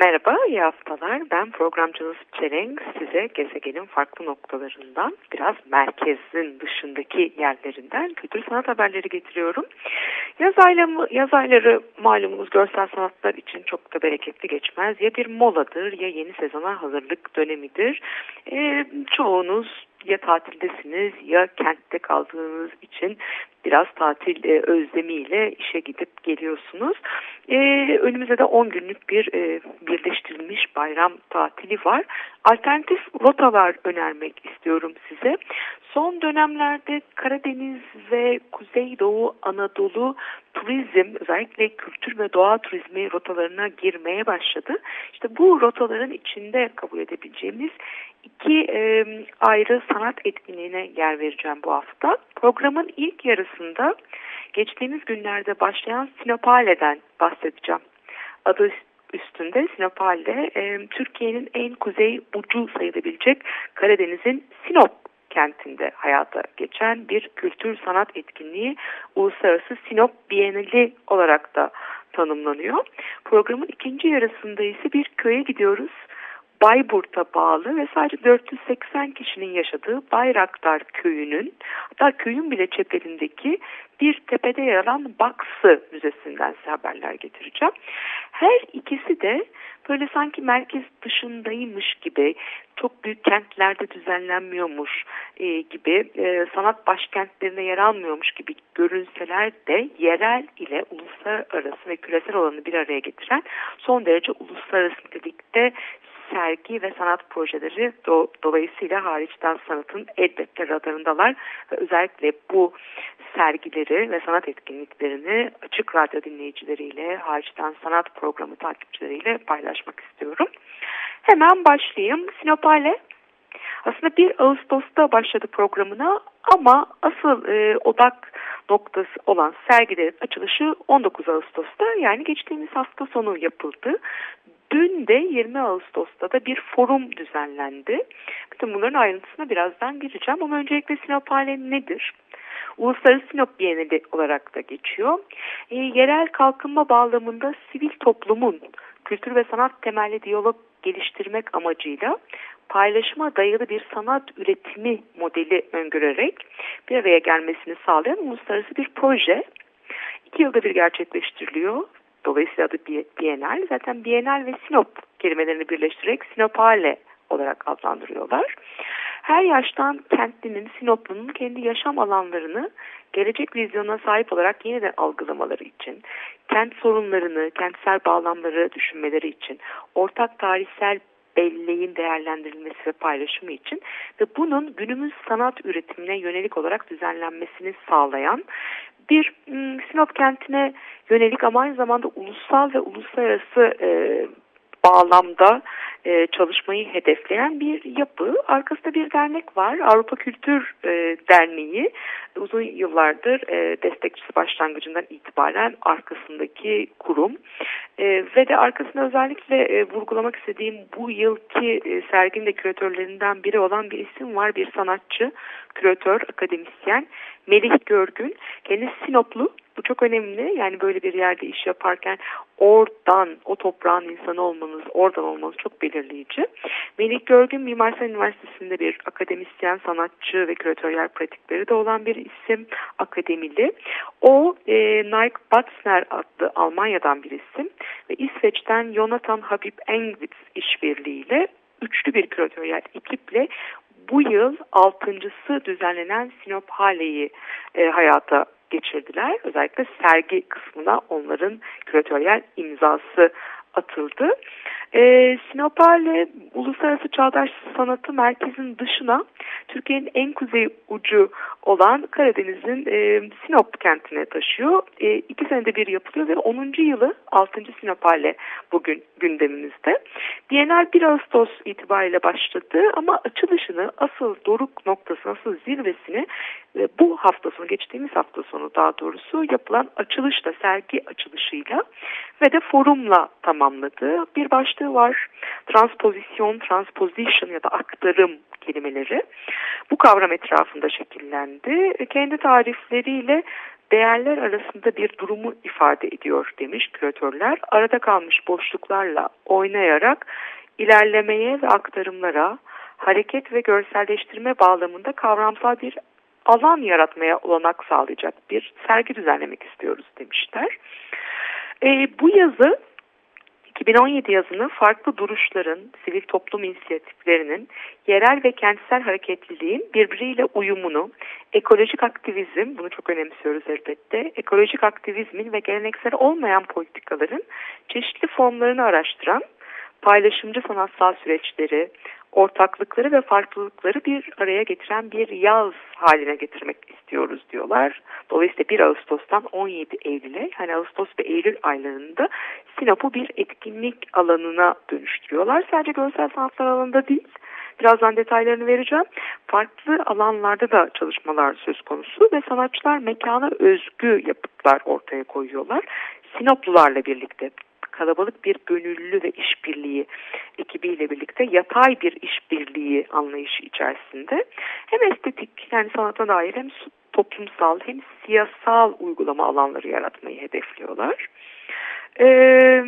Merhaba, iyi haftalar. Ben programcınız Çelenk. Size gezegenin farklı noktalarından, biraz merkezin dışındaki yerlerinden kültür sanat haberleri getiriyorum. Yaz, aylamı, yaz ayları malumunuz görsel sanatlar için çok da bereketli geçmez. Ya bir moladır ya yeni sezona hazırlık dönemidir. E, çoğunuz ya tatildesiniz ya kentte kaldığınız için biraz tatil e, özlemiyle işe gidip geliyorsunuz. E, önümüzde de 10 günlük bir e, birleştirilmiş bayram tatili var. Alternatif rotalar önermek istiyorum size. Son dönemlerde Karadeniz ve Kuzeydoğu Anadolu turizm özellikle kültür ve doğa turizmi rotalarına girmeye başladı. İşte bu rotaların içinde kabul edebileceğimiz iki e, ayrı sanat etkinliğine yer vereceğim bu hafta. Programın ilk yarısında geçtiğimiz günlerde başlayan Sinopale'den bahsedeceğim. Adı üstünde Sinopale e, Türkiye'nin en kuzey ucu sayılabilecek Karadeniz'in Sinop kentinde hayata geçen bir kültür sanat etkinliği Uluslararası Sinop Bienali olarak da tanımlanıyor. Programın ikinci yarısında ise bir köye gidiyoruz. Bayburt'a bağlı ve sadece 480 kişinin yaşadığı Bayraktar köyünün hatta köyün bile çeperindeki bir tepede yer alan Baksı Müzesi'nden size haberler getireceğim. Her ikisi de böyle sanki merkez dışındaymış gibi çok büyük kentlerde düzenlenmiyormuş e, gibi e, sanat başkentlerine yer almıyormuş gibi görünseler de yerel ile uluslararası ve küresel olanı bir araya getiren son derece uluslararası nitelikte sergi ve sanat projeleri do dolayısıyla hariçten sanatın elbette radarındalar ve özellikle bu sergileri ve sanat etkinliklerini açık radyo dinleyicileriyle hariçten sanat programı takipçileriyle paylaşmak istiyorum. Hemen başlayayım. Sinopale aslında 1 Ağustos'ta başladı programına ama asıl e, odak noktası olan sergilerin açılışı 19 Ağustos'ta yani geçtiğimiz hafta sonu yapıldı. Dün de 20 Ağustos'ta da bir forum düzenlendi. Bütün bunların ayrıntısına birazdan gireceğim ama öncelikle Sinopale nedir? Uluslararası Sinop Bienali olarak da geçiyor. E, yerel kalkınma bağlamında sivil toplumun kültür ve sanat temelli diyalog geliştirmek amacıyla paylaşıma dayalı bir sanat üretimi modeli öngörerek bir araya gelmesini sağlayan uluslararası bir proje. İki yılda bir gerçekleştiriliyor. Dolayısıyla adı Bienal. Zaten Bienal ve Sinop kelimelerini birleştirerek Sinopale olarak adlandırıyorlar. Her yaştan kentlinin, Sinoplunun kendi yaşam alanlarını gelecek vizyona sahip olarak yeniden algılamaları için, kent sorunlarını, kentsel bağlamları düşünmeleri için, ortak tarihsel belleğin değerlendirilmesi ve paylaşımı için ve bunun günümüz sanat üretimine yönelik olarak düzenlenmesini sağlayan bir Sinop kentine yönelik ama aynı zamanda ulusal ve uluslararası e, bağlamda e, çalışmayı hedefleyen bir yapı. Arkasında bir dernek var. Avrupa Kültür e, Derneği uzun yıllardır e, destekçisi başlangıcından itibaren arkasındaki kurum. E, ve de arkasında özellikle e, vurgulamak istediğim bu yılki e, serginin de küratörlerinden biri olan bir isim var. Bir sanatçı, küratör, akademisyen Melih Görgün. Kendisi Sinoplu. Bu çok önemli. Yani böyle bir yerde iş yaparken oradan, o toprağın insanı olmanız, oradan olmanız çok belirleyici. Melih Görgün Mimar Sinan Üniversitesi'nde bir akademisyen, sanatçı ve küratöryel pratikleri de olan bir isim, akademili. O e, Nike Batzner adlı Almanya'dan bir isim ve İsveç'ten Jonathan Habib Engwitz işbirliğiyle üçlü bir küratöryel ekiple bu yıl altıncısı düzenlenen Sinop Hale'yi e, hayata geçirdiler. Özellikle sergi kısmına onların küratöryel imzası atıldı. E, Sinopale Uluslararası Çağdaş Sanatı Merkezi'nin dışına Türkiye'nin en kuzey ucu olan Karadeniz'in e, Sinop kentine taşıyor. E, iki senede bir yapılıyor ve 10. yılı 6. Sinopale bugün gündemimizde. Bienal 1 Ağustos itibariyle başladı ama açılışını asıl doruk noktası, asıl zirvesini ve bu hafta sonu, geçtiğimiz hafta sonu daha doğrusu yapılan açılışla, sergi açılışıyla ve de forumla tamamladı. Bir başlığı var. Transpozisyon, transposition ya da aktarım kelimeleri. Bu kavram etrafında şekillendi. Kendi tarifleriyle değerler arasında bir durumu ifade ediyor demiş küratörler. Arada kalmış boşluklarla oynayarak ilerlemeye ve aktarımlara, hareket ve görselleştirme bağlamında kavramsal bir alan yaratmaya olanak sağlayacak bir sergi düzenlemek istiyoruz demişler. E, bu yazı 2017 yazını farklı duruşların, sivil toplum inisiyatiflerinin, yerel ve kentsel hareketliliğin birbiriyle uyumunu, ekolojik aktivizm, bunu çok önemsiyoruz elbette, ekolojik aktivizmin ve geleneksel olmayan politikaların çeşitli formlarını araştıran, paylaşımcı sanatsal süreçleri, ortaklıkları ve farklılıkları bir araya getiren bir yaz haline getirmek istiyoruz diyorlar. Dolayısıyla 1 Ağustos'tan 17 Eylül'e hani Ağustos ve Eylül aylarında Sinop'u bir etkinlik alanına dönüştürüyorlar. Sadece görsel sanatlar alanında değil birazdan detaylarını vereceğim. Farklı alanlarda da çalışmalar söz konusu ve sanatçılar mekana özgü yapıtlar ortaya koyuyorlar. Sinoplularla birlikte kalabalık bir gönüllü ve işbirliği ekibiyle birlikte yatay bir işbirliği anlayışı içerisinde hem estetik yani sanata dair hem toplumsal hem siyasal uygulama alanları yaratmayı hedefliyorlar. Ee,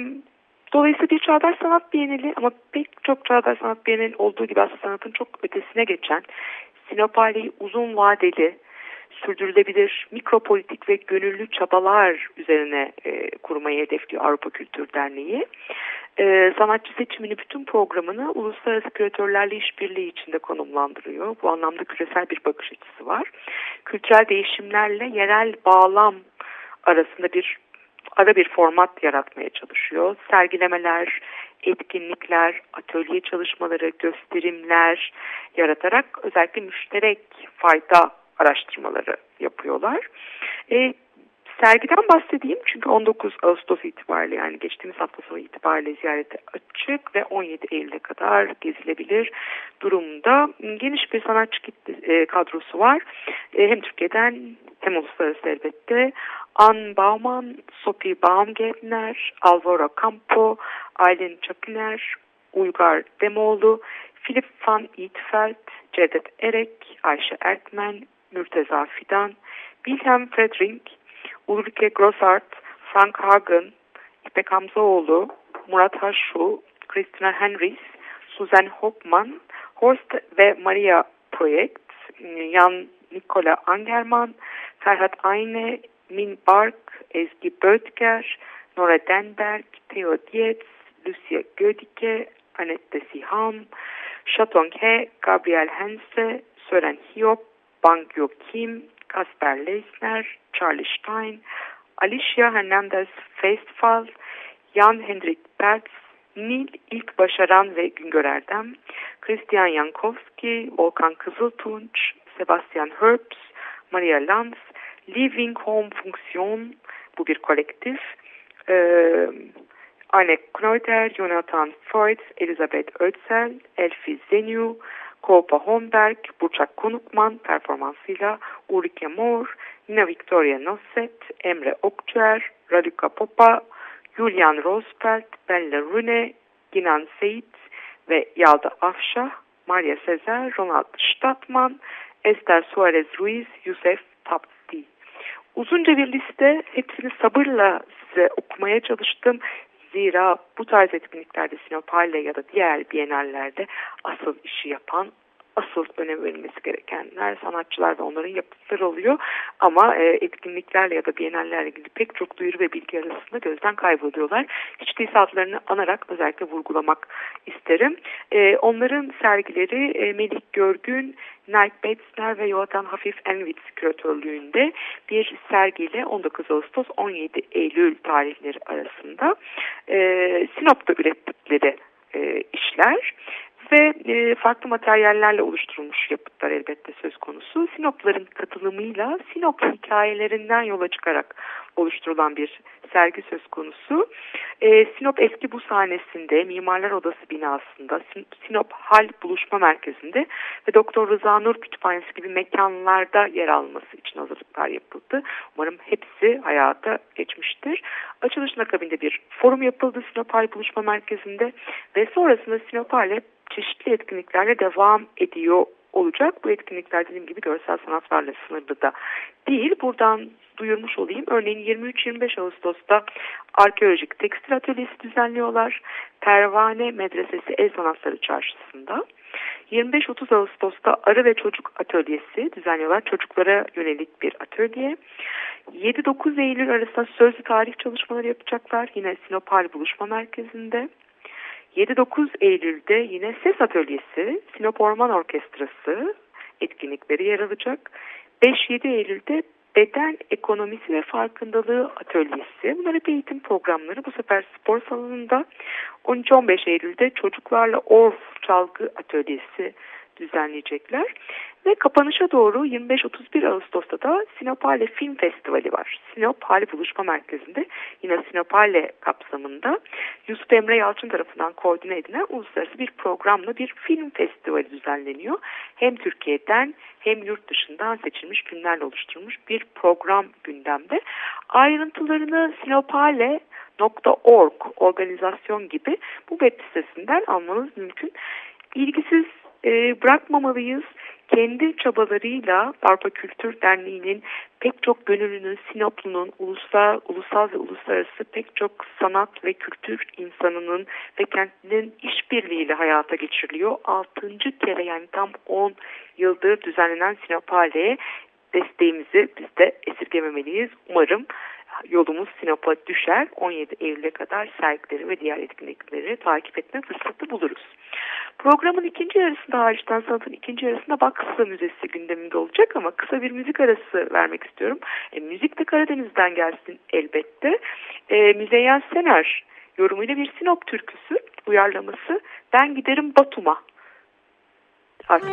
dolayısıyla bir çağdaş sanat bienali ama pek çok çağdaş sanat bienali olduğu gibi aslında sanatın çok ötesine geçen Sinopali'yi uzun vadeli sürdürülebilir mikropolitik ve gönüllü çabalar üzerine e, kurmayı hedefliyor Avrupa Kültür Derneği. E, sanatçı seçimini bütün programını uluslararası küratörlerle işbirliği içinde konumlandırıyor. Bu anlamda küresel bir bakış açısı var. Kültürel değişimlerle yerel bağlam arasında bir ara bir format yaratmaya çalışıyor. Sergilemeler, etkinlikler, atölye çalışmaları, gösterimler yaratarak özellikle müşterek fayda araştırmaları yapıyorlar. E, sergiden bahsedeyim çünkü 19 Ağustos itibariyle yani geçtiğimiz hafta sonu itibariyle ziyarete açık ve 17 Eylül'e kadar gezilebilir durumda. Geniş bir sanatçı e, kadrosu var. E, hem Türkiye'den hem uluslararası elbette. Ann Bauman, Sophie Baumgärtner, Alvaro Campo, Aylin Çapiner, Uygar Demoğlu, Philip van Eetfeldt, Cevdet Erek, Ayşe Ertmen, Mürteza Fidan, Wilhelm Friedrich, Ulrike Grossart, Frank Hagen, İpek Hamzaoğlu, Murat Haşu, Christina Henrys, Susan Hoffman, Horst ve Maria Projekt, Jan Nikola Angerman, Ferhat Ayne, Min Bark, Ezgi Böttger, Nora Denberg, Theo Dietz, Lucia Gödike, Annette Siham, Shatong He, Gabriel Hense, Sören Hiop, Bang Yo Kim, Kasper Leisner, Charlie Stein, Alicia Hernandez Festival, Jan Hendrik Pertz, Nil İlk Başaran ve Güngör Erdem, Christian Jankowski, Volkan Kızıltunç, Sebastian Herbst, Maria Lanz, Living Home Funksiyon, bu bir kolektif, ee, Anne Kneuter, Jonathan Freud, Elizabeth Ötzel, Elfi Zenyu, Kolpa Homberg, Burçak Konukman performansıyla Ulrike Moore, Nina Victoria Nosset, Emre Okçer, Raluka Popa, Julian Rospelt, Bella Rune, Ginan Seit ve Yalda Afşah, Maria Sezer, Ronald Stadtman, Esther Suarez Ruiz, Yusef Tapti. Uzunca bir liste hepsini sabırla size okumaya çalıştım. Zira bu tarz etkinliklerde Sinopale ya da diğer bienallerde asıl işi yapan asıl önem verilmesi gerekenler sanatçılar ve onların yapıtları oluyor. Ama e, etkinliklerle ya da bienallerle ilgili pek çok duyuru ve bilgi arasında gözden kayboluyorlar. Hiç değilse adlarını anarak özellikle vurgulamak isterim. E, onların sergileri e, Melih Görgün, Nike Betzner ve Joatan Hafif Enwitz küratörlüğünde bir sergiyle 19 Ağustos 17 Eylül tarihleri arasında e, Sinop'ta ürettikleri e, işler ve e, farklı materyallerle oluşturulmuş yapıtlar elbette söz konusu. Sinopların katılımıyla Sinop hikayelerinden yola çıkarak oluşturulan bir sergi söz konusu. E, Sinop Eski Bu sahnesinde Mimarlar Odası binasında, Sinop Hal Buluşma Merkezi'nde ve Doktor Rıza Nur Kütüphanesi gibi mekanlarda yer alması için hazırlıklar yapıldı. Umarım hepsi hayata geçmiştir. Açılışın akabinde bir forum yapıldı Sinop Hal Buluşma Merkezi'nde ve sonrasında Sinop Hal'e çeşitli etkinliklerle devam ediyor olacak. Bu etkinlikler dediğim gibi görsel sanatlarla sınırlı da değil. Buradan duyurmuş olayım. Örneğin 23-25 Ağustos'ta arkeolojik tekstil atölyesi düzenliyorlar. Pervane Medresesi El Sanatları Çarşısı'nda. 25-30 Ağustos'ta Arı ve Çocuk Atölyesi düzenliyorlar. Çocuklara yönelik bir atölye. 7-9 Eylül arasında sözlü tarih çalışmaları yapacaklar. Yine Sinopal Buluşma Merkezi'nde. 7-9 Eylül'de yine Ses Atölyesi, Sinop Orman Orkestrası etkinlikleri yer alacak. 5-7 Eylül'de Beden Ekonomisi ve Farkındalığı Atölyesi. Bunlar hep eğitim programları. Bu sefer spor salonunda 13-15 Eylül'de Çocuklarla Orf Çalgı Atölyesi düzenleyecekler. Ve kapanışa doğru 25-31 Ağustos'ta da Sinopale Film Festivali var. Sinopale Buluşma Merkezi'nde yine Sinopale kapsamında Yusuf Emre Yalçın tarafından koordine edilen uluslararası bir programla bir film festivali düzenleniyor. Hem Türkiye'den hem yurt dışından seçilmiş filmlerle oluşturulmuş bir program gündemde. Ayrıntılarını sinopale.org organizasyon gibi bu web sitesinden almanız mümkün. İlgisiz e, bırakmamalıyız. Kendi çabalarıyla Avrupa Kültür Derneği'nin pek çok gönüllünün, Sinoplu'nun, ulusal, ulusal ve uluslararası pek çok sanat ve kültür insanının ve kentinin işbirliğiyle hayata geçiriliyor. Altıncı kere yani tam 10 yıldır düzenlenen Sinopale'ye desteğimizi biz de esirgememeliyiz. Umarım yolumuz Sinop'a düşer. 17 Eylül'e kadar sergileri ve diğer etkinlikleri takip etme fırsatı buluruz. Programın ikinci yarısında hariçten sanatın ikinci yarısında Baksı Müzesi gündeminde olacak ama kısa bir müzik arası vermek istiyorum. E, müzik de Karadeniz'den gelsin elbette. E, Müzeyyen Sener yorumuyla bir Sinop türküsü uyarlaması Ben Giderim Batum'a. Artık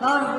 Bize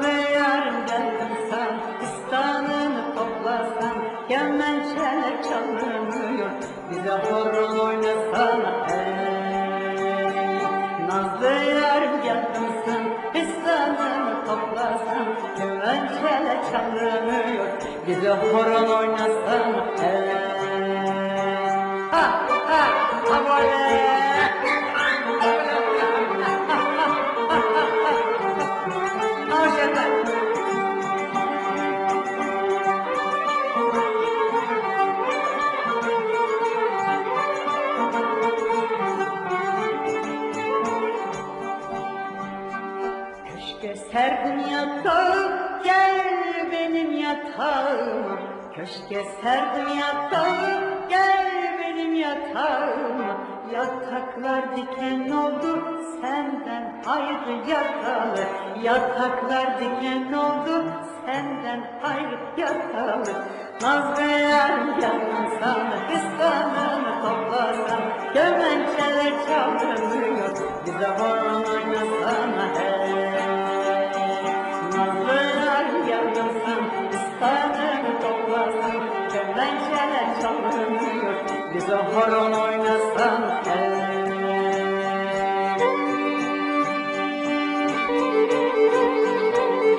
Yataklar diken oldu senden ayrı yatalı. Yataklar diken oldu senden ayrı yatalı. Naz ve yarım yanım sana kıstanını toplasan Gömençeler çalınıyor bize horon oynasana hey. Naz ve yarım yanımsın kıstanını toplasan Gömençeler çalınıyor bize horon oynasana hey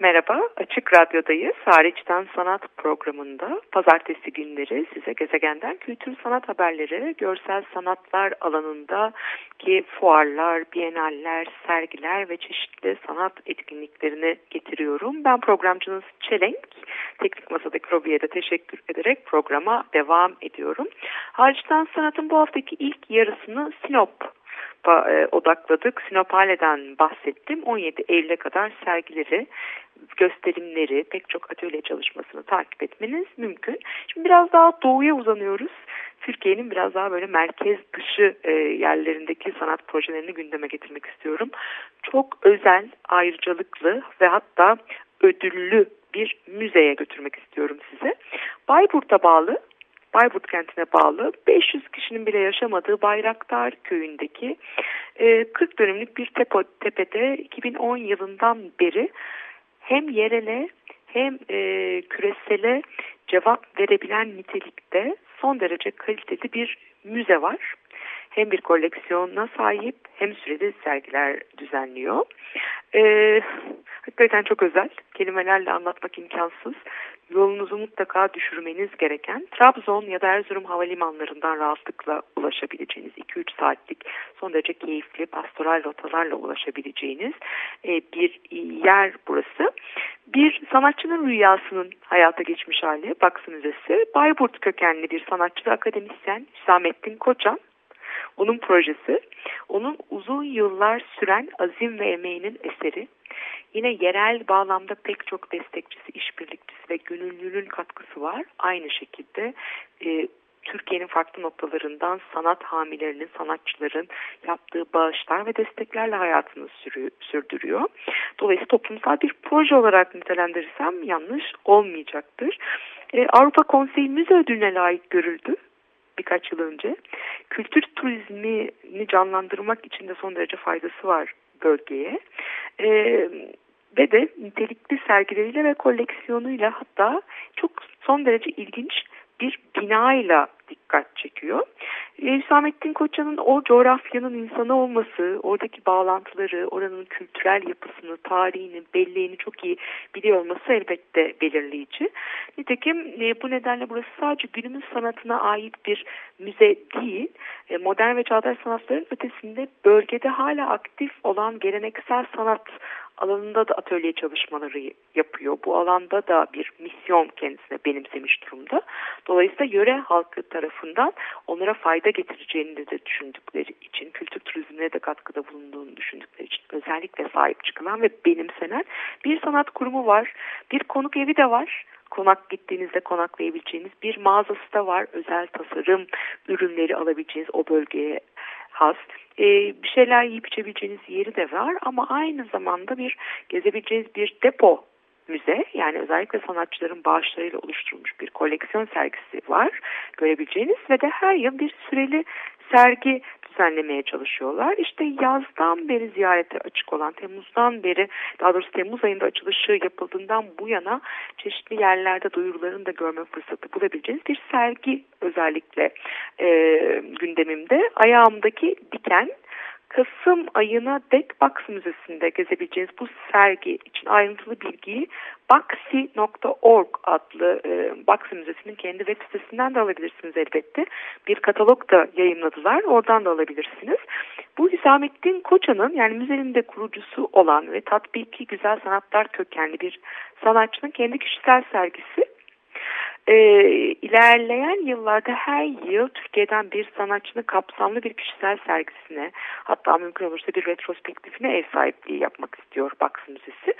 Merhaba, Açık Radyo'dayız. Hariçten Sanat programında pazartesi günleri size gezegenden kültür sanat haberleri, görsel sanatlar alanında ki fuarlar, bienaller, sergiler ve çeşitli sanat etkinliklerini getiriyorum. Ben programcınız Çelenk. Teknik Masadaki Robi'ye de teşekkür ederek programa devam ediyorum. Hariçten Sanat'ın bu haftaki ilk yarısını Sinop e, odakladık. Sinopale'den bahsettim. 17 Eylül'e kadar sergileri, gösterimleri, pek çok atölye çalışmasını takip etmeniz mümkün. Şimdi biraz daha doğuya uzanıyoruz. Türkiye'nin biraz daha böyle merkez dışı e, yerlerindeki sanat projelerini gündeme getirmek istiyorum. Çok özel, ayrıcalıklı ve hatta ödüllü bir müzeye götürmek istiyorum size. Bayburt'a bağlı Bayburt kentine bağlı 500 kişinin bile yaşamadığı Bayraktar köyündeki 40 dönümlük bir tepe, tepede 2010 yılından beri hem yerele hem e, küresele cevap verebilen nitelikte son derece kaliteli bir müze var. Hem bir koleksiyona sahip hem sürede sergiler düzenliyor. Ee, hakikaten çok özel. Kelimelerle anlatmak imkansız. Yolunuzu mutlaka düşürmeniz gereken Trabzon ya da Erzurum havalimanlarından rahatlıkla ulaşabileceğiniz 2-3 saatlik son derece keyifli pastoral rotalarla ulaşabileceğiniz e, bir yer burası. Bir sanatçının rüyasının hayata geçmiş hali Baksı Müzesi. Bayburt kökenli bir sanatçı ve akademisyen Hüsamettin Koçan onun projesi, onun uzun yıllar süren azim ve emeğinin eseri. Yine yerel bağlamda pek çok destekçisi, işbirlikçisi ve gönüllünün katkısı var. Aynı şekilde e, Türkiye'nin farklı noktalarından sanat hamilerinin, sanatçıların yaptığı bağışlar ve desteklerle hayatını sürü, sürdürüyor. Dolayısıyla toplumsal bir proje olarak nitelendirirsem yanlış olmayacaktır. Ee, Avrupa Konseyi Müze Ödülü'ne layık görüldü birkaç yıl önce. Kültür turizmini canlandırmak için de son derece faydası var bölgeye. Ee, ve de nitelikli sergileriyle ve koleksiyonuyla hatta çok son derece ilginç bir binayla dikkat çekiyor. E, Hüsamettin Koçan'ın o coğrafyanın insanı olması, oradaki bağlantıları, oranın kültürel yapısını, tarihini, belleğini çok iyi biliyor olması elbette belirleyici. Nitekim e, bu nedenle burası sadece günümüz sanatına ait bir müze değil, e, modern ve çağdaş sanatların ötesinde bölgede hala aktif olan geleneksel sanat alanında da atölye çalışmaları yapıyor. Bu alanda da bir misyon kendisine benimsemiş durumda. Dolayısıyla yöre halkı tarafından onlara fayda getireceğini de düşündükleri için, kültür turizmine de katkıda bulunduğunu düşündükleri için özellikle sahip çıkılan ve benimsenen bir sanat kurumu var. Bir konuk evi de var konak gittiğinizde konaklayabileceğiniz bir mağazası da var. Özel tasarım ürünleri alabileceğiniz o bölgeye has. Ee, bir şeyler yiyip içebileceğiniz yeri de var ama aynı zamanda bir gezebileceğiniz bir depo müze yani özellikle sanatçıların bağışlarıyla oluşturulmuş bir koleksiyon sergisi var görebileceğiniz ve de her yıl bir süreli sergi düzenlemeye çalışıyorlar. İşte yazdan beri ziyarete açık olan, Temmuz'dan beri, daha doğrusu Temmuz ayında açılışı yapıldığından bu yana çeşitli yerlerde duyurularını da görme fırsatı bulabileceğiniz bir sergi özellikle e, gündemimde. Ayağımdaki diken Kasım ayına dek Box Müzesi'nde gezebileceğiniz bu sergi için ayrıntılı bilgiyi Baxi.org adlı e, Box Müzesi'nin kendi web sitesinden de alabilirsiniz elbette. Bir katalog da yayınladılar. Oradan da alabilirsiniz. Bu Hüsamettin Koçan'ın yani müzenin de kurucusu olan ve tatbiki güzel sanatlar kökenli bir sanatçının kendi kişisel sergisi e, ilerleyen yıllarda her yıl Türkiye'den bir sanatçının kapsamlı bir kişisel sergisine hatta mümkün olursa bir retrospektifine ev sahipliği yapmak istiyor Baksı Müzesi.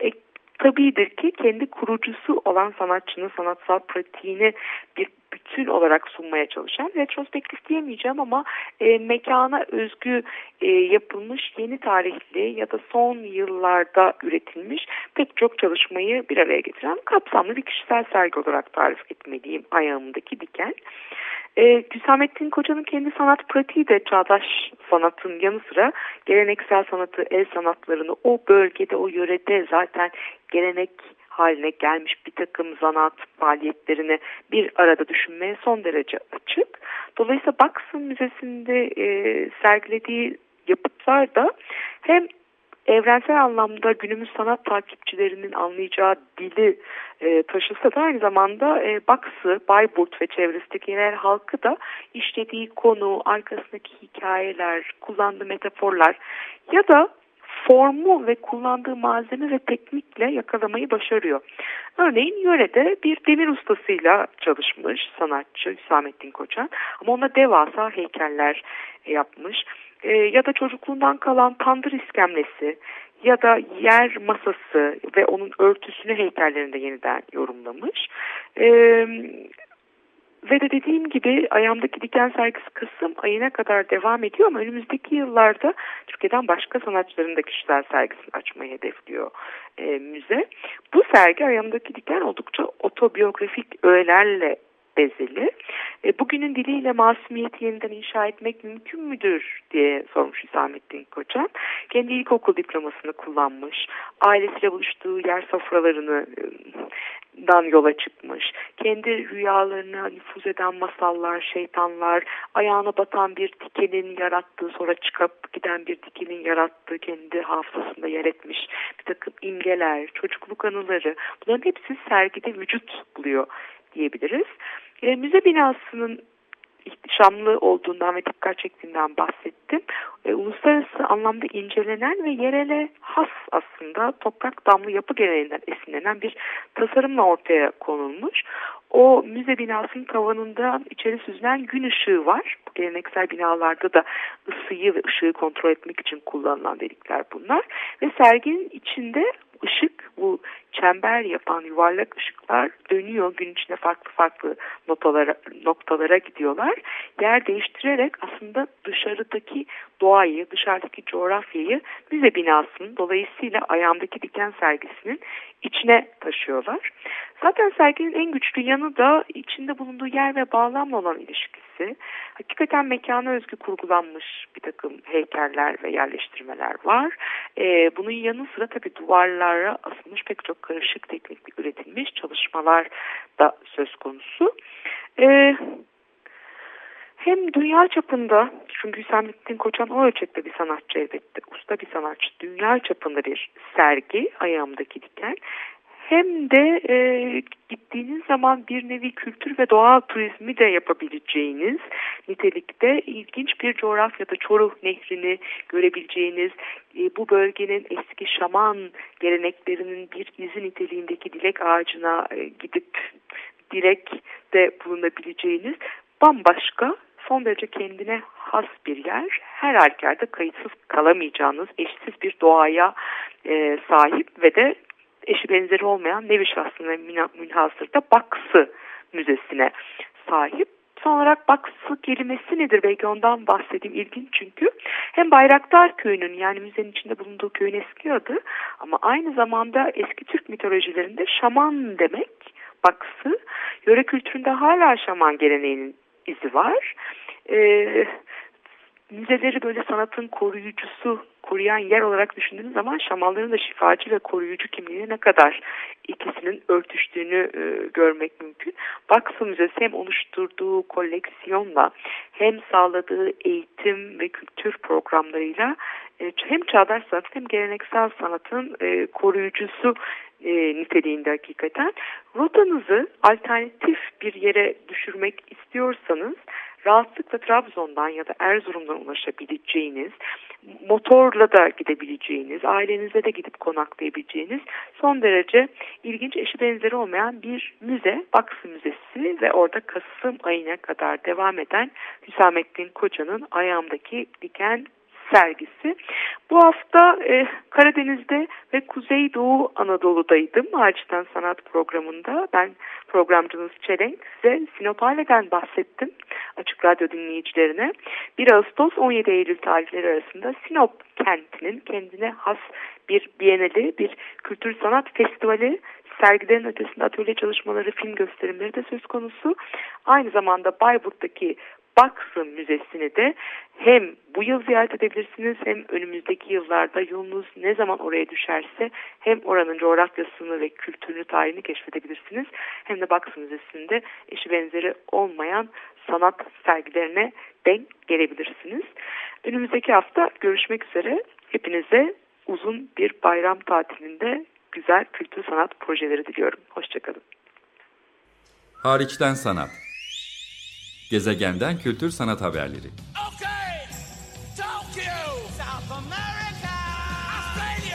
E, tabidir ki kendi kurucusu olan sanatçının sanatsal pratiğini bir bütün olarak sunmaya çalışan retrospektif diyemeyeceğim ama e, mekana özgü e, yapılmış yeni tarihli ya da son yıllarda üretilmiş pek çok çalışmayı bir araya getiren kapsamlı bir kişisel sergi olarak tarif etmeliyim ayağımdaki diken. E, Hüsamettin Koca'nın kendi sanat pratiği de çağdaş sanatın yanı sıra geleneksel sanatı, el sanatlarını o bölgede, o yörede zaten gelenek haline gelmiş bir takım zanaat faaliyetlerini bir arada düşünmeye son derece açık. Dolayısıyla Baksı Müzesi'nde e, sergilediği yapıtlar da hem evrensel anlamda günümüz sanat takipçilerinin anlayacağı dili e, taşısa da aynı zamanda e, Baksı, Bayburt ve çevresindeki yerel halkı da işlediği konu, arkasındaki hikayeler, kullandığı metaforlar ya da formu ve kullandığı malzeme ve teknikle yakalamayı başarıyor. Örneğin yörede bir demir ustasıyla çalışmış sanatçı Hüsamettin Koçan ama ona devasa heykeller yapmış. E, ya da çocukluğundan kalan tandır iskemlesi ya da yer masası ve onun örtüsünü heykellerinde yeniden yorumlamış. E, ve de dediğim gibi ayağımdaki diken sergisi Kasım ayına kadar devam ediyor ama önümüzdeki yıllarda Türkiye'den başka sanatçıların da kişisel sergisini açmayı hedefliyor e, müze. Bu sergi ayağımdaki diken oldukça otobiyografik öğelerle bezeli. E, bugünün diliyle masumiyeti yeniden inşa etmek mümkün müdür diye sormuş Hüsamettin Koçan. Kendi ilkokul diplomasını kullanmış. Ailesiyle buluştuğu yer sofralarını dan yola çıkmış. Kendi rüyalarına nüfuz eden masallar, şeytanlar, ayağına batan bir dikenin yarattığı, sonra çıkıp giden bir dikenin yarattığı kendi hafızasında yer etmiş bir takım imgeler, çocukluk anıları bunların hepsi sergide vücut buluyor diyebiliriz. E, müze binasının ihtişamlı olduğundan ve dikkat çektiğinden bahsettim. E, uluslararası anlamda incelenen ve yerele has aslında toprak damlı yapı geleneğinden esinlenen bir tasarımla ortaya konulmuş. O müze binasının tavanında içeri süzülen gün ışığı var. Bu geleneksel binalarda da ısıyı ve ışığı kontrol etmek için kullanılan delikler bunlar. Ve serginin içinde ışık bu çember yapan yuvarlak ışıklar dönüyor gün içinde farklı farklı noktalara, noktalara gidiyorlar. Yer değiştirerek aslında dışarıdaki doğayı, dışarıdaki coğrafyayı müze binasının dolayısıyla ayağımdaki diken sergisinin içine taşıyorlar. Zaten serginin en güçlü yanı da içinde bulunduğu yer ve bağlamla olan ilişkisi. Hakikaten mekana özgü kurgulanmış bir takım heykeller ve yerleştirmeler var. Ee, bunun yanı sıra tabii duvarlara asılmış pek çok karışık teknikle üretilmiş çalışmalar da söz konusu. Ee, hem dünya çapında çünkü Hüsamettin Koçan o ölçekte bir sanatçı elbette usta bir sanatçı dünya çapında bir sergi ayağımdaki diken hem de e, gittiğiniz zaman bir nevi kültür ve doğal turizmi de yapabileceğiniz nitelikte ilginç bir coğrafyada Çoruh Nehri'ni görebileceğiniz e, bu bölgenin eski şaman geleneklerinin bir izi niteliğindeki dilek ağacına e, gidip dilek de bulunabileceğiniz bambaşka son derece kendine has bir yer. Her halükarda kayıtsız kalamayacağınız eşsiz bir doğaya e, sahip ve de eşi benzeri olmayan nevi şahsına münhasırda Baksı Müzesi'ne sahip. Son olarak Baksı kelimesi nedir belki ondan bahsedeyim ilginç çünkü hem Bayraktar Köyü'nün yani müzenin içinde bulunduğu köyün eski adı ama aynı zamanda eski Türk mitolojilerinde şaman demek Baksı. Yöre kültüründe hala şaman geleneğinin izi var. Ee, müzeleri böyle sanatın koruyucusu, koruyan yer olarak düşündüğünüz zaman şamanların da şifacı ve koruyucu kimliğine ne kadar ikisinin örtüştüğünü e, görmek mümkün. Baksı Müzesi hem oluşturduğu koleksiyonla hem sağladığı eğitim ve kültür programlarıyla e, hem çağdaş sanat hem geleneksel sanatın e, koruyucusu e, niteliğinde hakikaten. Rotanızı alternatif bir yere düşürmek istiyorsanız rahatlıkla Trabzon'dan ya da Erzurum'dan ulaşabileceğiniz, motorla da gidebileceğiniz, ailenizle de gidip konaklayabileceğiniz son derece ilginç eşi benzeri olmayan bir müze, Baksı Müzesi ve orada Kasım ayına kadar devam eden Hüsamettin Koca'nın ayağımdaki diken sergisi. Bu hafta e, Karadeniz'de ve Kuzeydoğu Anadolu'daydım. Ağaçtan Sanat programında. Ben programcınız Çelenk size Sinop Hale'den bahsettim. Açık Radyo dinleyicilerine. 1 Ağustos 17 Eylül tarihleri arasında Sinop kentinin kendine has bir bienali, bir kültür sanat festivali sergilerin ötesinde atölye çalışmaları, film gösterimleri de söz konusu. Aynı zamanda Bayburt'taki Baksı Müzesi'ni de hem bu yıl ziyaret edebilirsiniz hem önümüzdeki yıllarda yolunuz ne zaman oraya düşerse hem oranın coğrafyasını ve kültürünü, tarihini keşfedebilirsiniz. Hem de Baksı Müzesi'nde eşi benzeri olmayan sanat sergilerine denk gelebilirsiniz. Önümüzdeki hafta görüşmek üzere. Hepinize uzun bir bayram tatilinde güzel kültür sanat projeleri diliyorum. Hoşçakalın. Hariçten sanat. Gezegenden kültür sanat haberleri. Okay, Tokyo, South America, Australia,